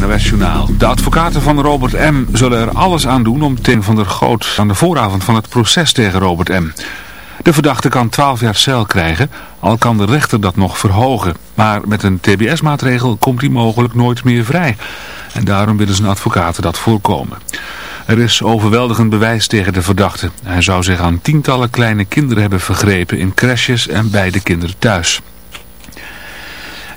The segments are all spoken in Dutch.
het. De advocaten van Robert M. zullen er alles aan doen om Tim van der Goot aan de vooravond van het proces tegen Robert M. De verdachte kan 12 jaar cel krijgen, al kan de rechter dat nog verhogen. Maar met een tbs-maatregel komt hij mogelijk nooit meer vrij. En daarom willen zijn advocaten dat voorkomen. Er is overweldigend bewijs tegen de verdachte. Hij zou zich aan tientallen kleine kinderen hebben vergrepen in crashes en bij de kinderen thuis.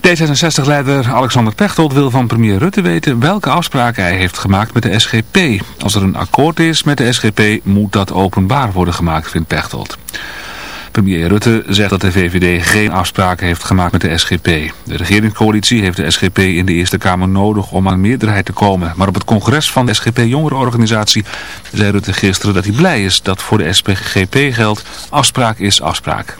D66-leider Alexander Pechtold wil van premier Rutte weten welke afspraken hij heeft gemaakt met de SGP. Als er een akkoord is met de SGP moet dat openbaar worden gemaakt, vindt Pechtold. Premier Rutte zegt dat de VVD geen afspraken heeft gemaakt met de SGP. De regeringscoalitie heeft de SGP in de Eerste Kamer nodig om aan meerderheid te komen. Maar op het congres van de SGP Jongerenorganisatie zei Rutte gisteren dat hij blij is dat voor de SGP geldt afspraak is afspraak.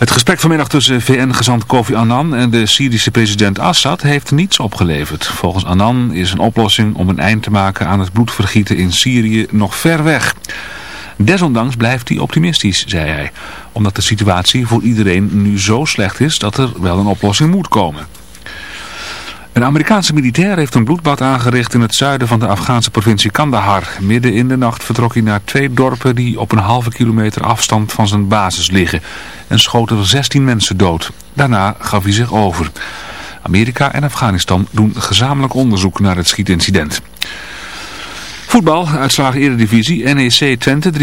Het gesprek vanmiddag tussen VN-gezant Kofi Annan en de Syrische president Assad heeft niets opgeleverd. Volgens Annan is een oplossing om een eind te maken aan het bloedvergieten in Syrië nog ver weg. Desondanks blijft hij optimistisch, zei hij, omdat de situatie voor iedereen nu zo slecht is dat er wel een oplossing moet komen. Een Amerikaanse militair heeft een bloedbad aangericht in het zuiden van de Afghaanse provincie Kandahar. Midden in de nacht vertrok hij naar twee dorpen die op een halve kilometer afstand van zijn basis liggen. En schoten er 16 mensen dood. Daarna gaf hij zich over. Amerika en Afghanistan doen gezamenlijk onderzoek naar het schietincident. Voetbal, uitslagen Eredivisie, NEC Twente 3-1,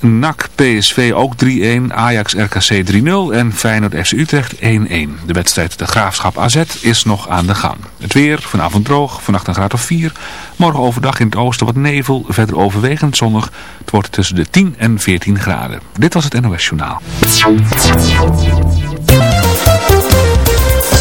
NAC PSV ook 3-1, Ajax RKC 3-0 en Feyenoord FC Utrecht 1-1. De wedstrijd de Graafschap AZ is nog aan de gang. Het weer, vanavond droog, vannacht een graad of 4. Morgen overdag in het oosten wat nevel, verder overwegend zonnig. Het wordt tussen de 10 en 14 graden. Dit was het NOS Journaal.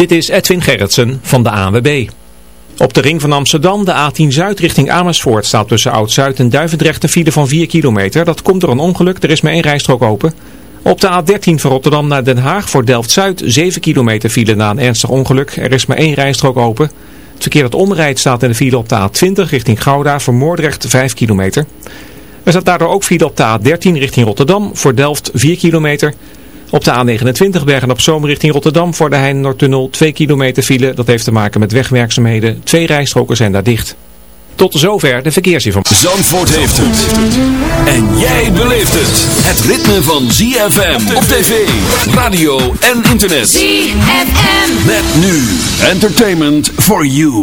Dit is Edwin Gerritsen van de ANWB. Op de ring van Amsterdam, de A10 Zuid richting Amersfoort, staat tussen Oud-Zuid en Duivendrecht een file van 4 kilometer. Dat komt door een ongeluk, er is maar één rijstrook open. Op de A13 van Rotterdam naar Den Haag voor Delft-Zuid 7 kilometer file na een ernstig ongeluk. Er is maar één rijstrook open. Het verkeer dat omrijdt staat in de file op de A20 richting Gouda voor Moordrecht 5 kilometer. Er staat daardoor ook file op de A13 richting Rotterdam voor Delft 4 kilometer. Op de A29 Bergen op Zoom richting Rotterdam voor de Heijn-Noordtunnel 2 kilometer file. Dat heeft te maken met wegwerkzaamheden. Twee rijstroken zijn daar dicht. Tot zover de verkeersinformatie. Zandvoort heeft het. En jij beleeft het. Het ritme van ZFM op tv, radio en internet. ZFM. Met nu Entertainment for You.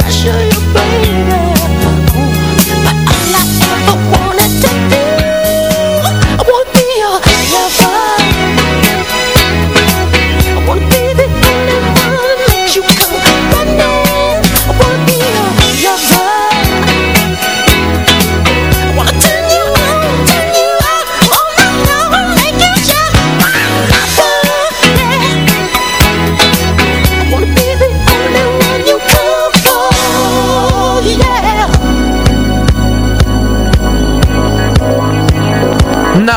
pressure.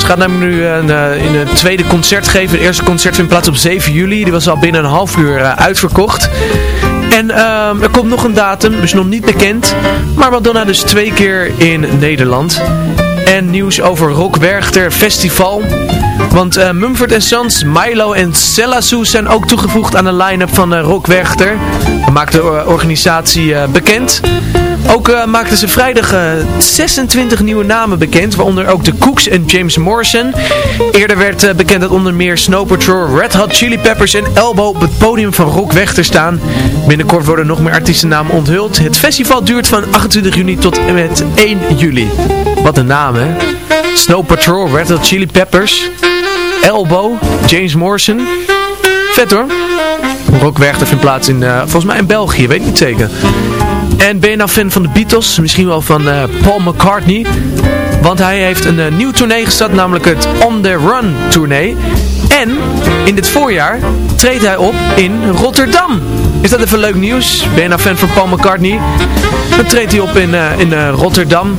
Ze gaat namelijk nu een, eh, in een tweede concert geven. Het eerste concert vindt plaats op 7 juli. Die was al binnen een half uur eh, uitverkocht. En ehm, er komt nog een datum, is nog niet bekend. Maar Madonna dus twee keer in Nederland. En nieuws over Rock Werchter Festival. Want eh, Mumford Sons, Milo en Selassou zijn ook toegevoegd aan de line-up van eh, Rock Werchter. Maakt de eh, organisatie bekend. Ook maakten ze vrijdag eh, 26 nieuwe namen bekend, waaronder ook de Cooks en James Morrison. Eerder werd bekend dat onder meer Snow Patrol, Red Hot Chili Peppers en Elbow op het podium van Rock Werchter staan. Binnenkort worden nog meer artiestennamen onthuld. Het festival duurt van 28 juni tot en met 1 juli. Wat een naam hè. Snow Patrol, Red Hot Chili Peppers, Elbow, James Morrison. Vet hoor. Rock Werchter vindt plaats in, eh, volgens mij in België, weet ik niet zeker. En ben je nou fan van de Beatles? Misschien wel van eh, Paul McCartney. Want hij heeft een eh, nieuw tournee gestart, namelijk het On The Run tournee. En in dit voorjaar treedt hij op in Rotterdam. Is dat even leuk nieuws? Ben je nou fan van Paul McCartney? Dan treedt hij op in, in Rotterdam.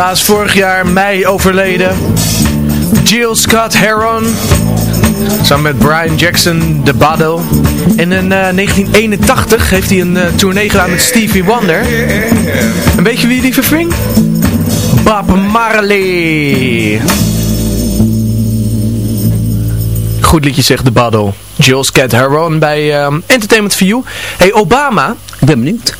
helaas vorig jaar mei overleden. Jill Scott Heron, samen met Brian Jackson de Bado. En in eh, 1981 heeft hij een eh, tournee gedaan met Stevie Wonder. En weet je wie die verving? Bob Marley. Goed liedje zegt de Battle. Jill Scott Heron bij eh, Entertainment for You. Hey Obama. Ik ben benieuwd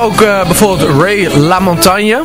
Ook eh, bijvoorbeeld Ray LaMontagne.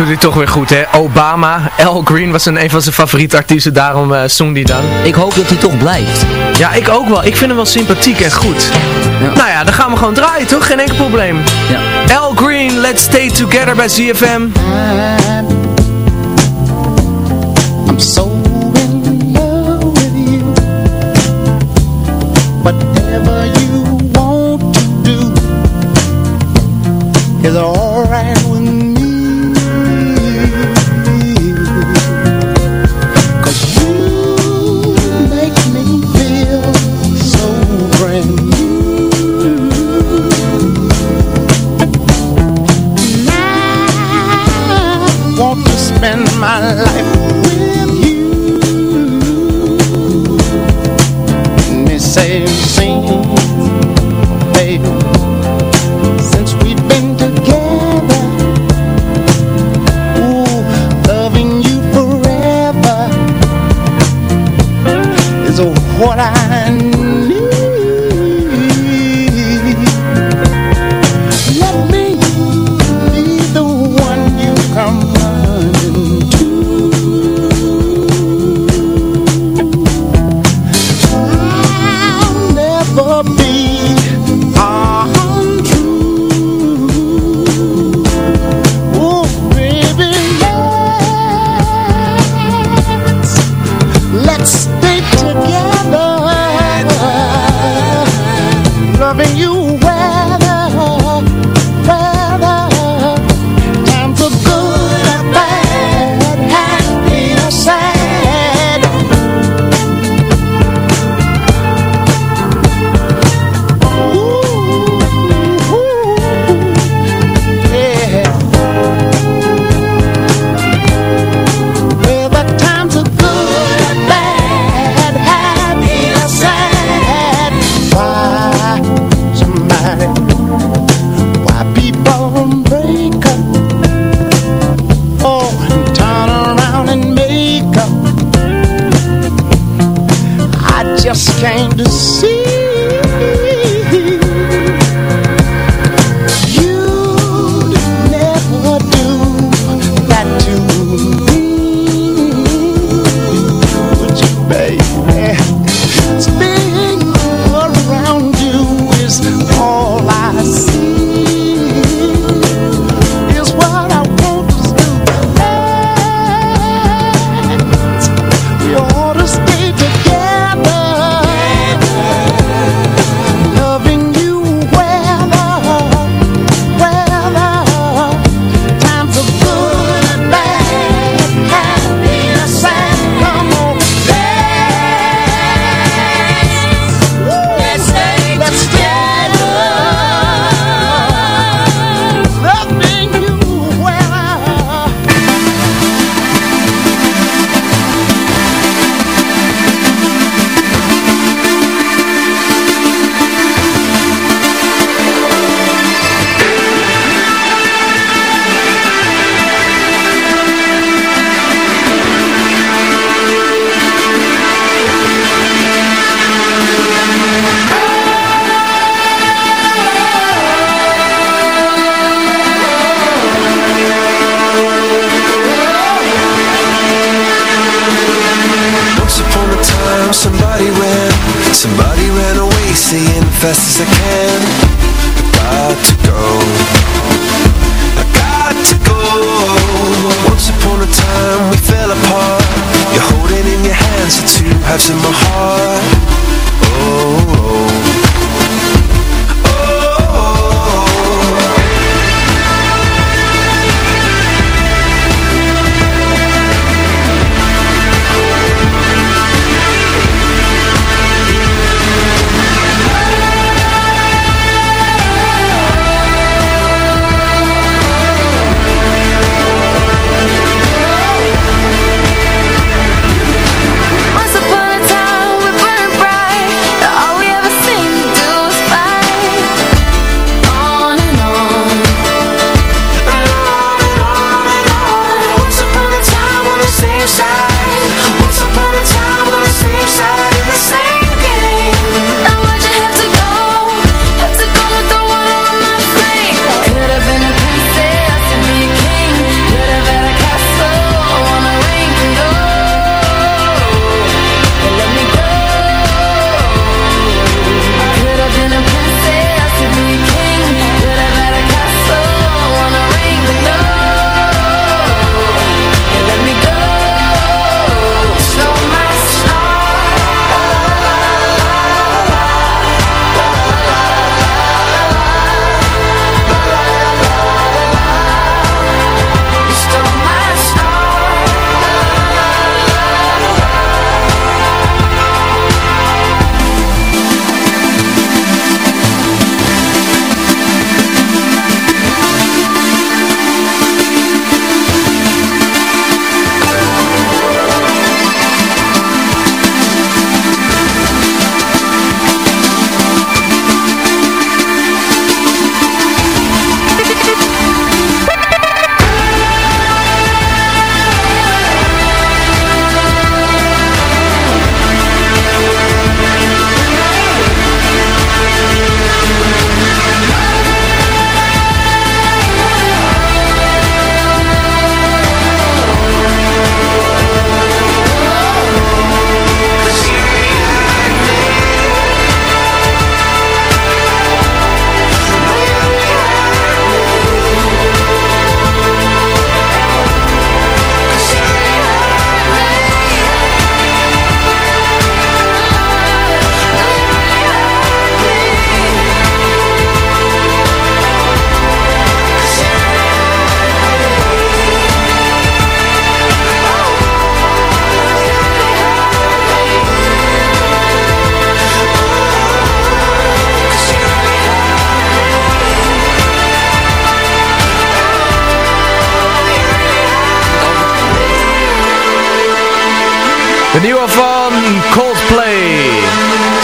doet hij toch weer goed, hè? Obama, Al Green was een, een van zijn favoriete artiesten, daarom eh zong hij dan. Ik hoop dat hij toch blijft. Ja, ik ook wel. Ik vind hem wel sympathiek en goed. Ja. Nou ja, dan gaan we gewoon draaien, toch? Geen enkel probleem. Ja. Al Green, Let's Stay Together bij ZFM. I'm so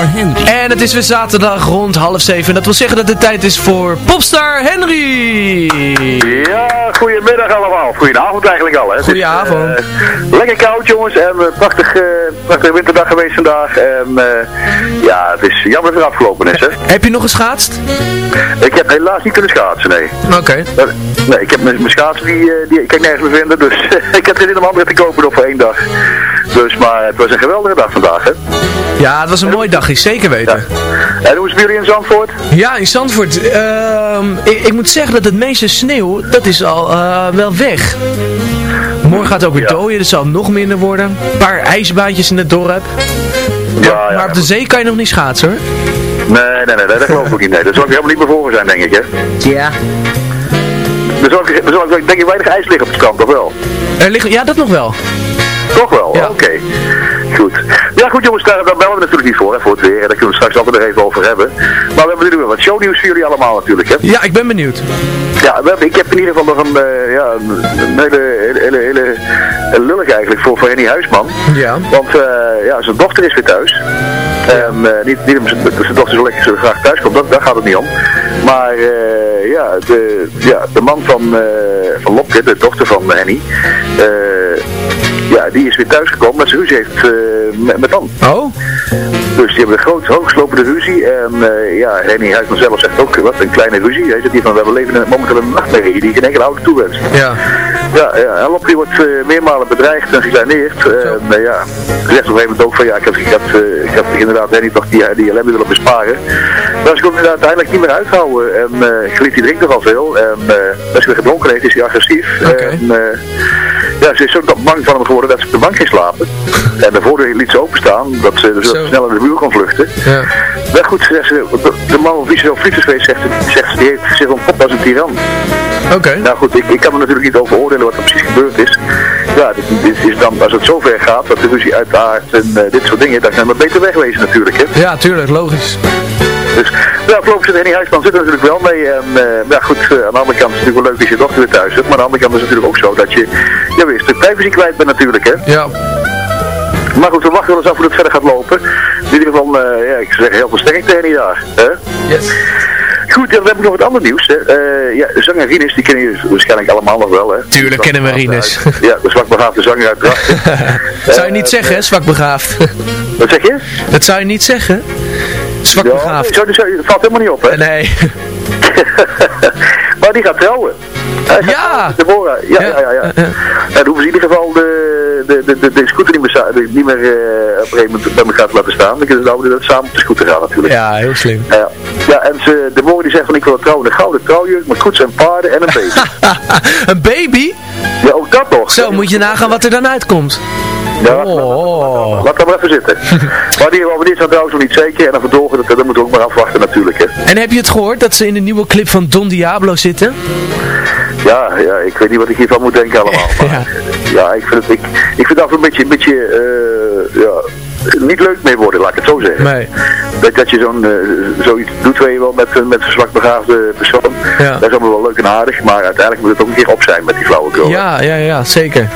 Popstar Henry. En het is weer zaterdag rond half zeven. Dat wil zeggen dat het tijd is voor Popstar Henry. Ja, goedemiddag allemaal. Goedenavond eigenlijk al, hè. Goedenavond. Is, eh, lekker koud, jongens. En een prachtig, eh, prachtige winterdag geweest vandaag. En eh, ja, het is jammer dat het afgelopen is, hè. Heb je nog geschaatst? Ik heb helaas niet kunnen schaatsen, nee. Oké. Eh, Nee, ik heb mijn schaatsen, die, eh, die kan ik nergens meer vinden. Dus ik heb er zin om andere te kopen nog voor één dag. Dus, maar het was een geweldige dag vandaag, hè. Ja, het was een mooi dagje, zeker weten. En hoe is het jullie in Zandvoort? Ja, in Zandvoort. ehm, ik, ik moet zeggen dat het meeste sneeuw, dat is al eh, wel weg. Morgen gaat het ook weer dooien, dus zal nog minder worden. Een paar ijsbaantjes in het dorp. Ja, ja. Maar op de zee kan je nog niet schaatsen hoor. Nee, nee, nee, dat geloof ik niet. Nee, daar zal ik helemaal niet meer voor zijn, denk ik, hè. Ja. Er zal, er zal denk ik weinig ijs liggen op het strand, of wel? Er liggen, ja, dat nog wel. Toch wel? Oké. Goed. Ja goed jongens, daar, daar bellen we natuurlijk niet voor, hè, voor het weer. Daar kunnen we straks altijd nog even over hebben. Maar we hebben nu weer wat shownieuws voor jullie allemaal natuurlijk, hè. Ja, ik ben benieuwd. Ja, we hebben, ik heb in ieder geval nog een, eh, ja, een, hele, hele, hele, lullig eigenlijk voor, voor Henny Huisman. Ja. Want eh, ja, zijn dochter is weer thuis. Ehm, eh, niet, niet omdat zijn- dochter zo lekker zo graag thuis komt, dat, daar gaat het niet om. Maar eh, ja, de, ja, de man van, eh van Lopke, de dochter van Henny, ja, die is weer thuisgekomen met zijn ruzie heeft met, met. Oh? Dus die hebben een groot, hoogslopende ruzie. En eh, ja, Henny Huisman zelf zegt ook, wat een kleine ruzie. Hij zegt hier van, we leven in- momenteel een nachtmerrie die geen enkele auto toewenst. Ja. Ja, ja en Lopke wordt eh, meermalen bedreigd en gekleineerd. En eh, ja, hij zegt op een gegeven moment ook van, ja, ik had, ik had, ik had inderdaad Henny toch die, die ellende willen besparen. Maar ze kon hem uiteindelijk niet meer uithouden. En uh, Griet drinkt nogal veel. En als hij weer gedronken heeft, is hij agressief. En eh, ja, ze is zo bang van hem geworden dat ze op de bank ging slapen. En de voordeur liet ze openstaan, dat ze dus Zo. snel in de muur kon vluchten. Ja. Maar goed, zegt ze, de, de man of wie ze zo vliegt is geweest, zegt, ze- zegt ze, die heeft zich ontpopt als een tiran. Oké. Nou goed, ik, ik kan er natuurlijk niet over oordelen wat er precies gebeurd is. Ja, dit, dit is dan, als het zover gaat, dat de ruzie uitaardt en eh, dit soort dingen, dan het maar beter wegwezen natuurlijk. Hè. Ja, tuurlijk, logisch. Dus ja, voorlopig zit Henny Huisman zit er natuurlijk wel mee. En eh, ja goed, eh, aan de andere kant is het natuurlijk wel leuk als je dochter weer thuis hebt. Maar aan de andere kant is het natuurlijk ook zo dat je ja, weer een stuk privacy kwijt bent natuurlijk. Hè. Ja. Maar goed, we wachten wel eens af hoe het verder gaat lopen. In ieder geval, eh, ja, ik zou zeggen heel veel sterkte Henny daar. Hè. Yes. Goed, dan heb ik nog wat ander nieuws. Hè. Eh, ja, de zanger Rinus, die kennen jullie waarschijnlijk allemaal nog wel. Hè. Tuurlijk kennen we Rinus. Ja, de zwakbegaafde zanger uit Drachten. Dat zou je niet zeggen, hè, zwak begaafd. Wat zeg je? Dat zou je niet zeggen. Zwak Ja, zo, zo, dat valt helemaal niet op, hè? Nee. maar die gaat trouwen. Hij gaat Ja! Deborah. Ja, ja, ja. ja. En dan hoeven ze in ieder geval de, de, de, de, scooter niet meer, niet meer eh, op een gegeven moment bij elkaar te laten staan. Dan kunnen ze nou dat samen op de scooter gaan natuurlijk. Ja, heel slim. Ja, ja en ze, Deborah die zegt van ik wil trouwen een gouden trouwjurk met koets en paarden en een baby. Een baby? ja, ook dat nog. Zo, moet je nagaan wat er dan uitkomt. Ja, laat, laat, laat dat maar even zitten. maar die dit zijn trouwens nog niet zeker. En dan verdorgen, dat, dat moeten we ook maar afwachten natuurlijk. Hè. En heb je het gehoord dat ze in de nieuwe clip van Don Diablo zitten? Ja, ja, ik weet niet wat ik hiervan moet denken allemaal. Maar, ja. ik vind het, ik, ik vind dat een beetje, een beetje eh, ja, niet leuk mee worden, laat ik het zo zeggen. Nee. Dat, dat je zo'n, eh, zoiets doet, weet je wel, met, eh, met een zwakbegaafde persoon. Ja. Dat is allemaal wel leuk en aardig, maar uiteindelijk moet het ook een keer op zijn met die flauwekul. Ja, ja, ja, zeker.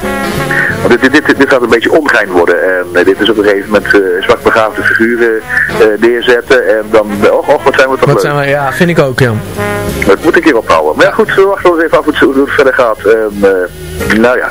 Want dit, dit, dit, dit gaat een beetje ongein worden. En eh, dit is op een gegeven moment eh, zwakbegaafde figuren neerzetten. En dan, och, och, wat zijn we toch Wat leuk. zijn we, ja, vind ik ook, ja. Dat moet ik hier ophouden. Maar ja, goed, we wachten wel eens even af hoe het, verder gaat. En, nou ja,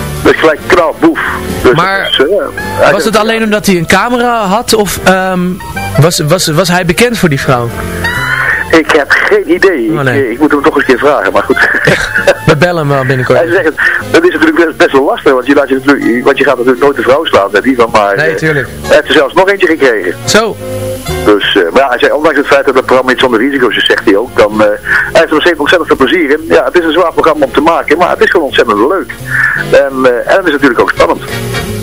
Dus gelijk knal, boef. Dus Maar dat is, eh, Was het alleen omdat hij een camera had of ehm, was, was, was hij bekend voor die vrouw? Ik heb geen idee. Oh, nee. ik, eh, ik moet hem toch eens een keer vragen, maar goed. We bellen hem wel Hij binnenkort. zegt, dat is natuurlijk best, best wel lastig, want je, laat je, natuurlijk, want je gaat natuurlijk nooit de vrouw slaan met die van, maar Nee, eh, tuurlijk. hij heeft er zelfs nog eentje gekregen. Zo. Dus, eh, maar ja, hij zei, ondanks het feit dat het programma niet zonder risico's is, zegt hij ook, dan, eh, hij heeft er nog steeds ontzettend veel plezier in. Ja, het is een zwaar programma om te maken, maar het is gewoon ontzettend leuk. En, eh, en het is natuurlijk ook spannend.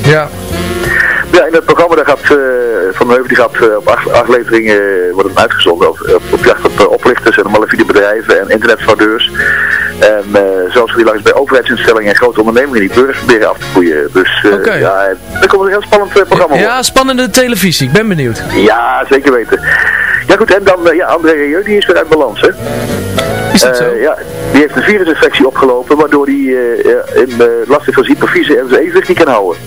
Ja. Ja, in het programma daar gaat eh, Van de Heuvel die gaat eh, op acht afleveringen eh, wordt het uitgezonden. Op, op, op jacht op eh, oplichters en malafide bedrijven en internetfraudeurs. En eh, zoals we die langs bij overheidsinstellingen en grote ondernemingen die burgers proberen af te koeien. Dus eh, Oké. ja, er komt een heel spannend eh, programma op. Ja, spannende televisie. Ik ben benieuwd. Ja, zeker weten. Ja goed, en dan, eh, ja, André Rieu, die is weer uit balans, hè? Is dat Eh, zo? Ja, die heeft een virusinfectie opgelopen, waardoor hij eh, ja, in, eh, last heeft van zijn hypofyse en zijn evenwicht niet kan houden.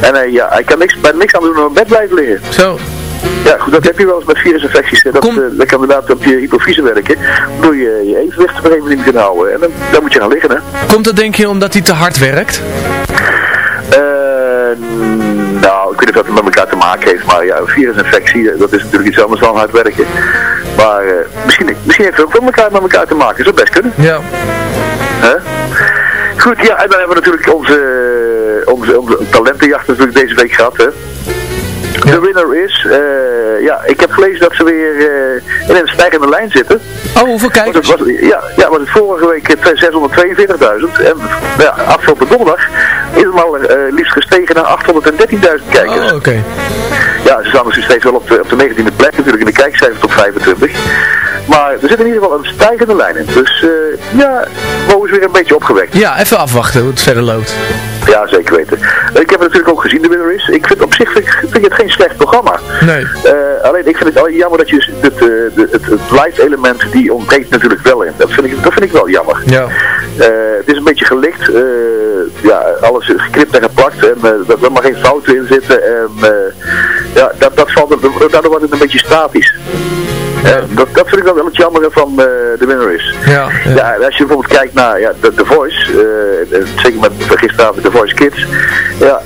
En hij, ja, hij kan niks, bij niks aan doen dan op bed blijven liggen. Zo. Ja, goed, dat heb je wel eens met virusinfecties. hè. Dat, Kom- eh, dat kan inderdaad op je hypofyse werken, waardoor je je evenwicht op een gegeven moment niet kan houden. En dan, dan moet je gaan liggen, hè. Komt dat denk je omdat hij te hard werkt? Eh, nou, ik weet niet of dat het met elkaar te maken heeft, maar ja, een virusinfectie, eh, dat is natuurlijk iets anders dan hard werken. Maar eh, misschien, misschien heeft het ook wel elkaar met elkaar te maken, zou best kunnen. Ja. Hè? Goed, ja, en dan hebben we natuurlijk onze, onze, onze talentenjacht natuurlijk deze week gehad, hè. De winner is, eh, ja, ik heb gelezen dat ze weer eh, in een stijgende lijn zitten. Oh, hoeveel kijkers? was, ja, ja, was het vorige week eh, 642.000 en ja, afgelopen donderdag is het al eh, liefst gestegen naar 813.000 kijkers. Oh, oké. Ja, ze staan dus steeds wel op de, op de 19e plek natuurlijk in de kijkcijfers tot 25. Maar er zit in ieder geval een stijgende lijn in. Dus eh, ja, Mo is weer een beetje opgewekt. Ja, even afwachten hoe het verder loopt. Ja, zeker weten. Ik heb het natuurlijk ook gezien, de winner is. Ik vind op zich vind, ik- vind ik het geen slecht programma. Nee. Eh, alleen ik vind het jammer dat je het, eh, de- het, het live element, die ontbreekt natuurlijk wel in. Dat vind ik, dat vind ik wel jammer. Ja. Eh, het is een beetje gelikt. eh, ja, alles geknipt en geplakt. En er mag geen fouten in zitten. En ja, dat, dat valt, daardoor wordt het een beetje statisch. Dat, dat vind ik wel wel het jammer van eh, de winner is. Ja. Ja, als je bijvoorbeeld kijkt naar ja, The, The Voice, eh, zeker met gisteravond The Voice Kids, ja,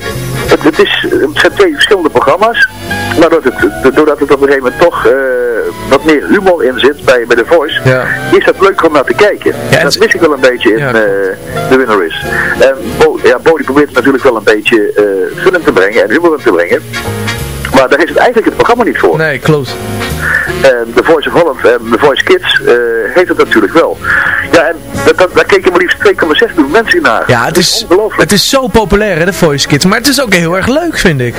het, het, is, het zijn twee verschillende programma's, maar doordat het, doordat het op een gegeven moment toch eh, wat meer humor in zit bij, bij The Voice, Ja. is dat leuk om naar te kijken. Ja, dat mis ik wel een beetje in Ja, eh The Winner is. En Bo, ja, Bo die probeert natuurlijk wel een beetje fun in te brengen en humor in te brengen. Maar daar is het eigenlijk het programma niet voor. Nee, klopt. En The Voice of Holland en The Voice Kids eh, heeft het natuurlijk wel. Ja, en dat, dat, daar keken maar liefst 2,6 miljoen mensen naar. Ja, het is, het is zo populair, hè, de Voice Kids. Maar het is ook heel erg leuk, vind ik.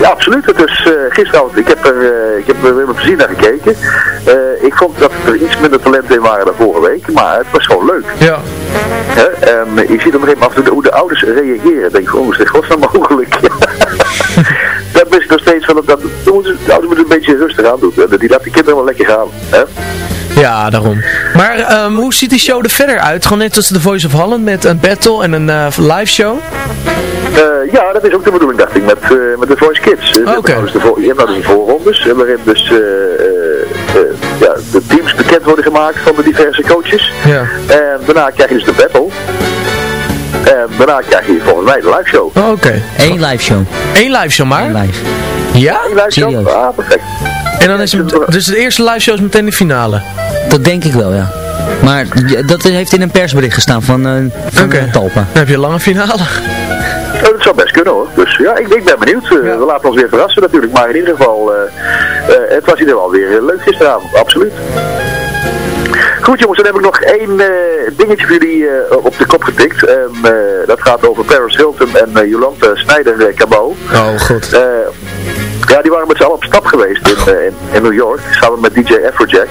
Ja, absoluut. Het is eh, gisteravond, ik heb er, eh, ik heb er weer met plezier naar gekeken. Ik vond dat er iets minder talenten in waren dan vorige week, maar het was gewoon leuk. Ja. Hè? En eh, je ziet op een gegeven moment hoe de ouders reageren. Denk, oh, is dit godsnaam mogelijk? dat is nog steeds van, dat, dat, moeten, de ouders moeten een beetje rustig aan doen. Die laten de kinderen wel lekker gaan. Hè? Ja, daarom. Maar ehm, hoe ziet die show er verder uit? Gewoon net als The Voice of Holland met een battle en een eh, live show? Eh, ja, dat is ook de bedoeling, dacht ik, met, eh, met de Voice Kids. Je hebt Oké. nou dus je hebt nou dus de voorrondes, waarin dus ja, de teams bekend worden gemaakt van de diverse coaches. Ja. En daarna krijg je dus de battle. En daarna krijg je volgens mij de live show. Oh, Oké. Eén live show. Eén live show maar? Eén live. Ja? Een live show? Serieus? Ah, perfect. En dan is het, dus de eerste live show is meteen de finale? Dat denk ik wel, ja. Maar dat heeft in een persbericht gestaan van, eh van Oké. eh, Talpa. Dan heb je een lange finale. Oh, dat zou best kunnen hoor. Dus ja, ik, ik ben benieuwd. Eh, We laten ons weer verrassen natuurlijk. Maar in ieder geval, eh, eh, het was hier wel weer eh, leuk gisteravond. Absoluut. Goed jongens, dan heb ik nog één eh, dingetje voor jullie eh, op de kop getikt. En, eh, dat gaat over Paris Hilton en Jolante Snijder Cabot. Oh, goed. Eh, ja, die waren met z'n allen op stap geweest in, eh, in, in New York, samen met DJ Afrojack.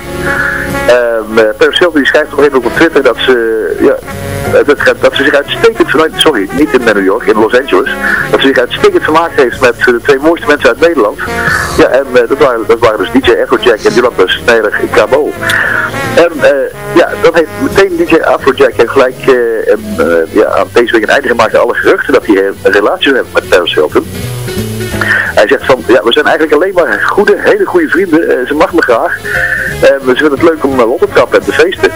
En eh Paris Hilton die schrijft nog even op Twitter dat ze, ja, eh, dat, dat ze zich uitstekend vermaakt, sorry, niet in New York, in Los Angeles, dat ze zich uitstekend vermaakt heeft met eh, de twee mooiste mensen uit Nederland. Ja, en eh, dat, waren, dat waren dus DJ Afrojack en Jolanta Snijder Cabot. En eh, ja, dan heeft meteen DJ Afrojack heeft gelijk eh, eh, ja, aan deze week een einde gemaakt aan alle geruchten dat hij eh, een relatie heeft met Paris Hilton. Hij zegt van, ja, we zijn eigenlijk alleen maar goede, hele goede vrienden. Eh, ze mag me graag. We vinden het leuk om uh, op te trappen en te feesten.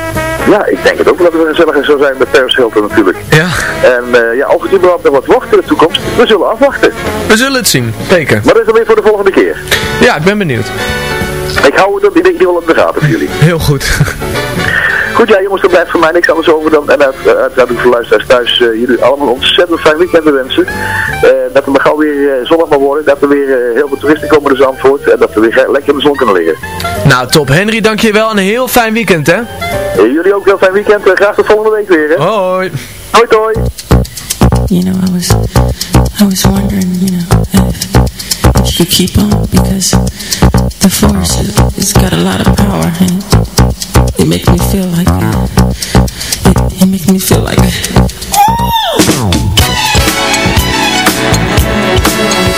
Ja, ik denk het ook wel dat we gezellig zo zijn met Paris Hilton natuurlijk. Ja. En eh, ja, of het überhaupt nog wat wordt in de toekomst, we zullen afwachten. We zullen het zien. Zeker. Maar dat is dan weer voor de volgende keer. Ja, ik ben benieuwd. Ik hou het in ieder geval in de gaten voor jullie. Heel goed. Goed, ja jongens, er blijft voor mij niks anders over dan, en uit- uiteraard ook voor luisteraars thuis, eh, jullie allemaal een ontzettend fijn weekend wensen. Eh, dat er maar gauw weer eh, zonnig mag worden, dat er weer eh, heel veel toeristen komen naar Zandvoort en dat we weer lekker in de zon kunnen liggen. Nou, top. Henry, dankjewel en een heel fijn weekend, hè? Eh, jullie ook een heel fijn weekend, Eh, graag tot volgende week weer. Hè? Hoi. Hoi, hoi. You know, I was, I was wondering, you know, if you keep on because the force it's got a lot of power and it makes me feel like it, it makes me feel like Just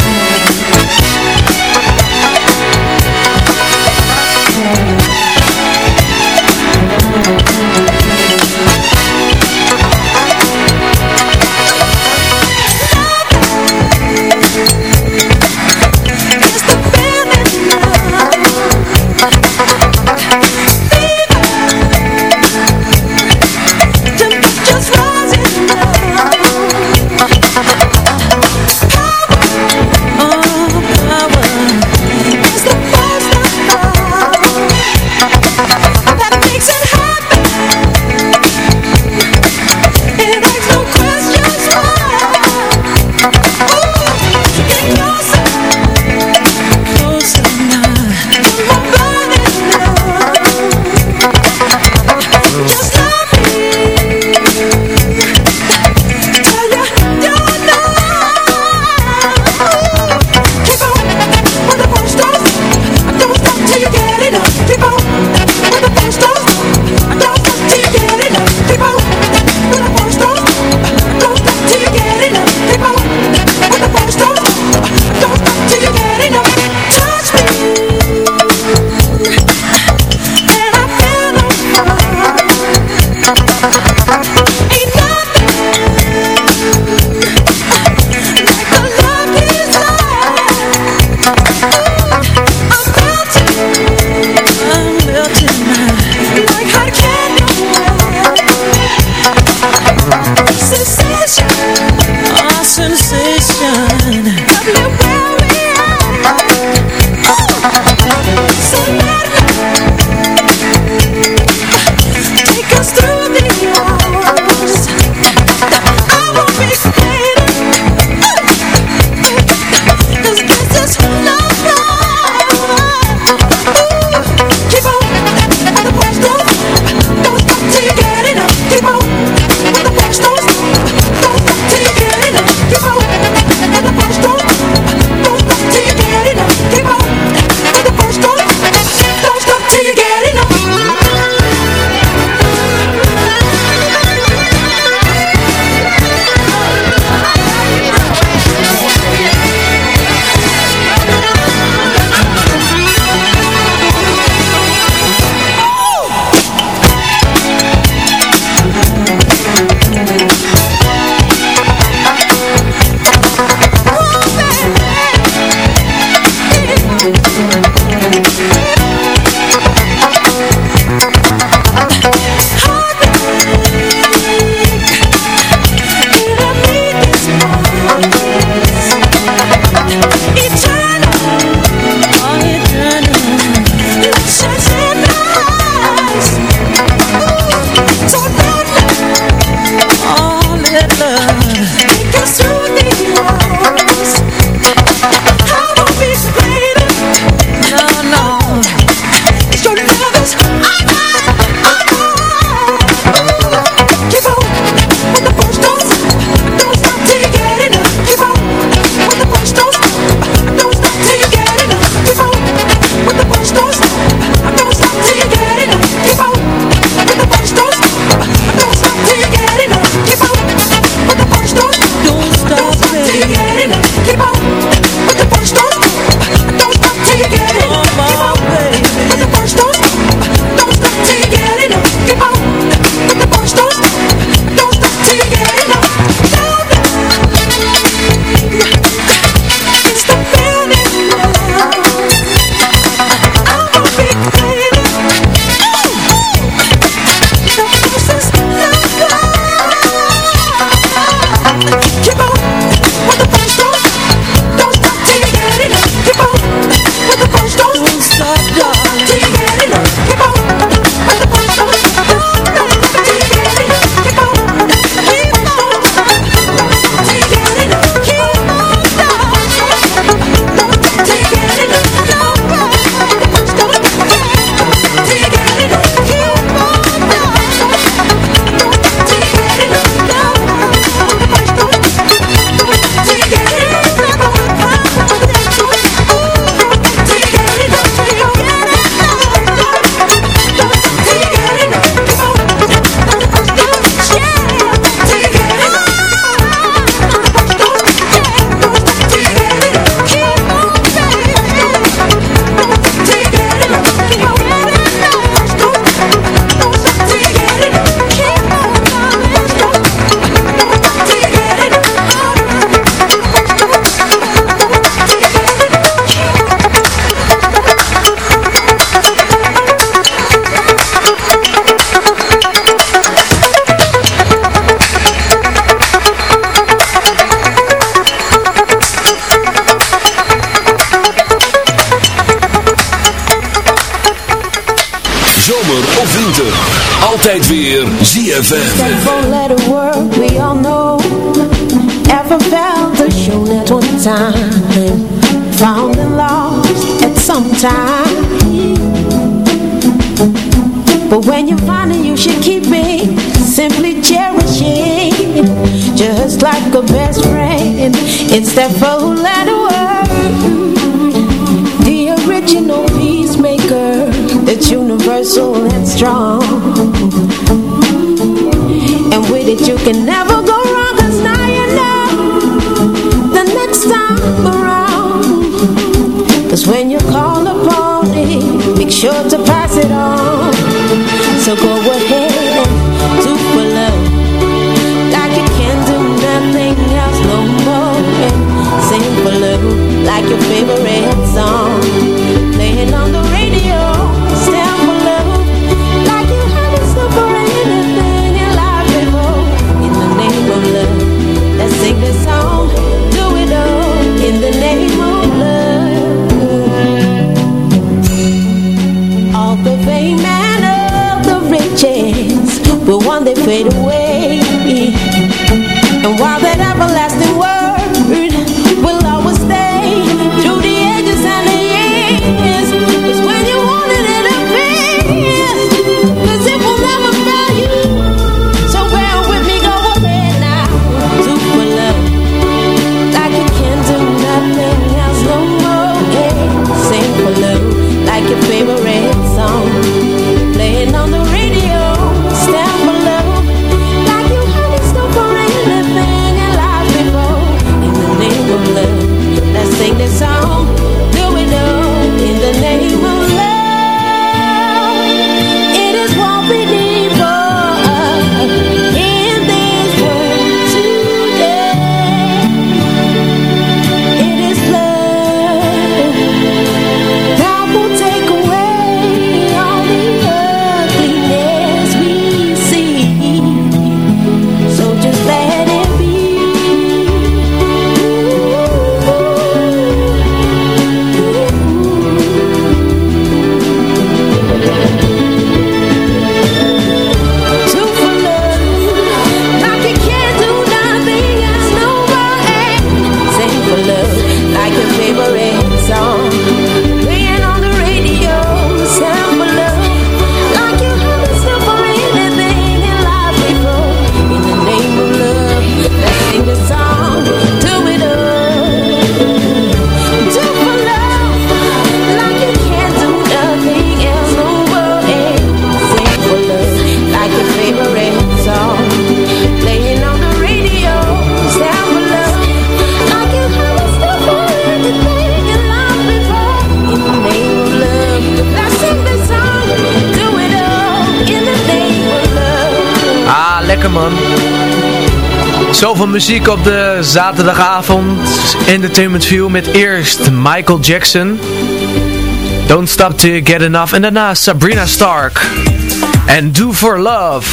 Simply cherish it. Just like a best friend. It's that four-letter word. The original peacemaker. That's universal and strong. And with it you can never go wrong Cause now you know The next time around Cause when you call upon it Make sure to pass it on So go ahead your favorite song. Playing on the radio Stand for love. Like you haven't in life before. In the name of love Let's sing this song. Do it all In the name of love. All the fame and all the riches Will one day fade away. And while that everlasting word Muziek op de zaterdagavond. Entertainment View met eerst Michael Jackson. Don't Stop To Get Enough. En daarna Sabrina Stark. En Do For Love.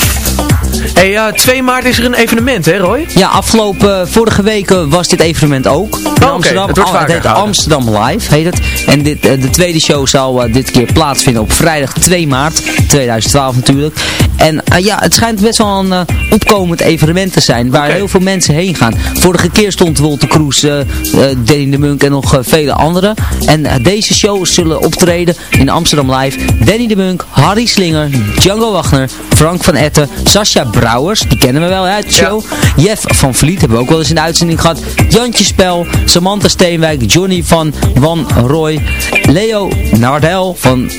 Hey, ja, 2 maart is er een evenement, hè Roy? Ja, afgelopen, vorige weken was dit evenement ook. In Amsterdam. het wordt Oh, heet gehouden. Amsterdam Live, heet het. En dit, eh, de tweede show zal eh, dit keer plaatsvinden op vrijdag 2 maart 2012 natuurlijk. En eh, ja, het schijnt best wel een eh, opkomend evenement te zijn, waar heel veel mensen heen gaan. Vorige keer stond Wolter Kroes, eh, Danny de Munk en nog eh, vele anderen. En deze shows zullen optreden in Amsterdam Live. Danny de Munk, Harry Slinger, Django Wagner, Frank van Etten, Sascha Brouwers, die kennen we wel hè, uit de show. Jeff van Vliet, hebben we ook wel eens in de uitzending gehad. Jantje Spel, Samantha Steenwijk, Johnny van Van Roy, Leo Nardel van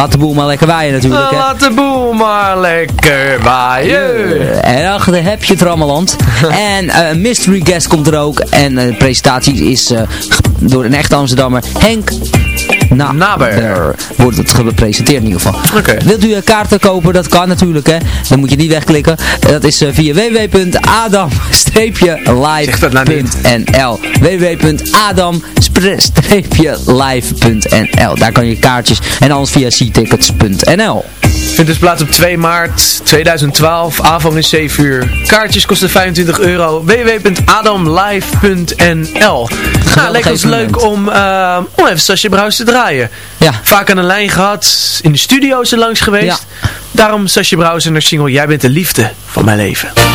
Laat de boel maar lekker waaien natuurlijk. Hè. Laat de boel maar lekker waaien. En achter heb je het Rammeland. en eh, een mystery guest komt er ook. En eh, de presentatie is eh, door een echte Amsterdammer. Henk Naber. Wordt het gepresenteerd in ieder geval. Wilt u eh, kaarten kopen? Dat kan natuurlijk hè. Dan moet je die wegklikken. Eh, Dat is eh, via www.adam-live.nl www.adam-live.nl Daar kan je kaartjes en anders via ctickets.nl Vindt dus plaats op 2 maart 2012. Aanvang is 7 uur. Kaartjes kosten 25 euro. www.adamlive.nl Nou, leek ons leuk om, eh, om even Sascha Brouwers te draaien. Ja. Vaak aan de lijn gehad. In de studio is er langs geweest. Daarom Sasje Brouwers en haar single Jij bent de liefde van mijn leven.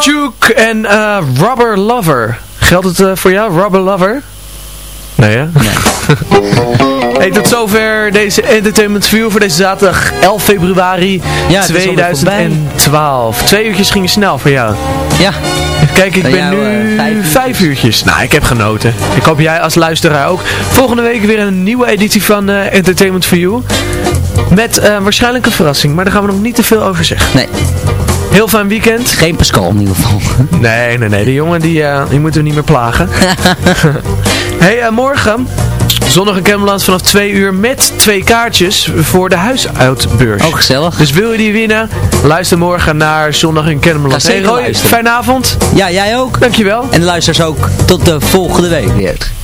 Juke en eh, Rubber Lover. Geldt het eh, voor jou, Rubber Lover? Nee, hè? Nee. hey, tot zover deze Entertainment View voor deze zaterdag 11 februari Ja, het is alweer 2012. Twee uurtjes gingen snel voor jou. Ja. Kijken, ik En ben jou, nu vijf vijf, uurtjes. Nou, ik heb genoten. Ik hoop jij als luisteraar ook. Volgende week weer een nieuwe editie van eh, Entertainment for You. Met eh, waarschijnlijk een verrassing, maar daar gaan we nog niet te veel over zeggen. Nee. Heel fijn weekend. Geen Pascal in ieder geval. Nee, nee, nee. De jongen die, eh, die moeten we niet meer plagen. hey, eh, morgen... Zondag in Camelot vanaf 2 uur met twee kaartjes voor de huisuitbeurs. Ook gezellig. Dus wil je die winnen? Luister morgen naar Zondag in Camelot. Hey Roy, fijne avond. Ja, jij ook. Dankjewel. En de luisteraars ook. Tot de volgende week weer.